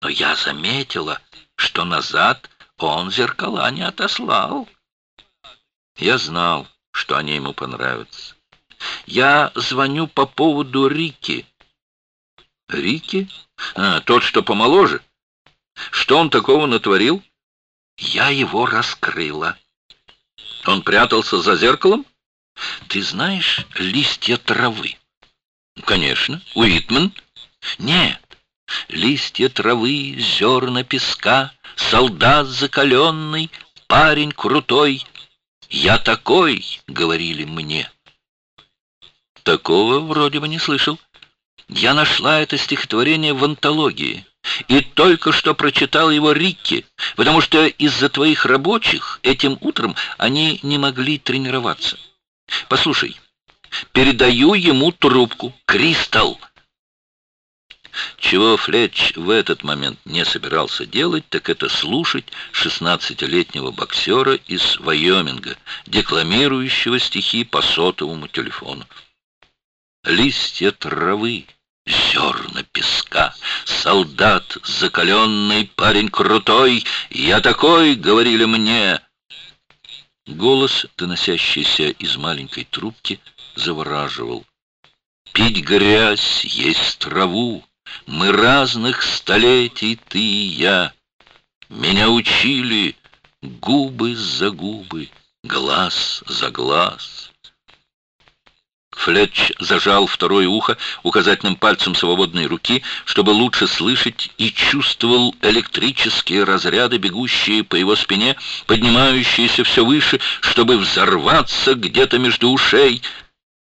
Но я заметила, что назад он зеркала не отослал. Я знал, что они ему понравятся. Я звоню по поводу Рики. Рики? А, тот, что помоложе? Что он такого натворил? Я его раскрыла. Он прятался за зеркалом? Ты знаешь листья травы? Конечно. Уитман? Нет. Листья травы, зерна песка, солдат закаленный, парень крутой. Я такой, говорили мне. Такого вроде бы не слышал. Я нашла это стихотворение в антологии и только что прочитал его Рикки, потому что из-за твоих рабочих этим утром они не могли тренироваться. Послушай, передаю ему трубку. Кристалл. Чего Флетч в этот момент не собирался делать, так это слушать шестнадцатилетнего боксера из Вайоминга, декламирующего стихи по сотовому телефону. «Листья травы, зерна песка, солдат закаленный, парень крутой, я такой, говорили мне». Голос, доносящийся из маленькой трубки, завораживал. «Пить грязь, есть траву, мы разных столетий, ты и я. Меня учили губы за губы, глаз за глаз». Флетч зажал второе ухо указательным пальцем свободной руки, чтобы лучше слышать, и чувствовал электрические разряды, бегущие по его спине, поднимающиеся все выше, чтобы взорваться где-то между ушей —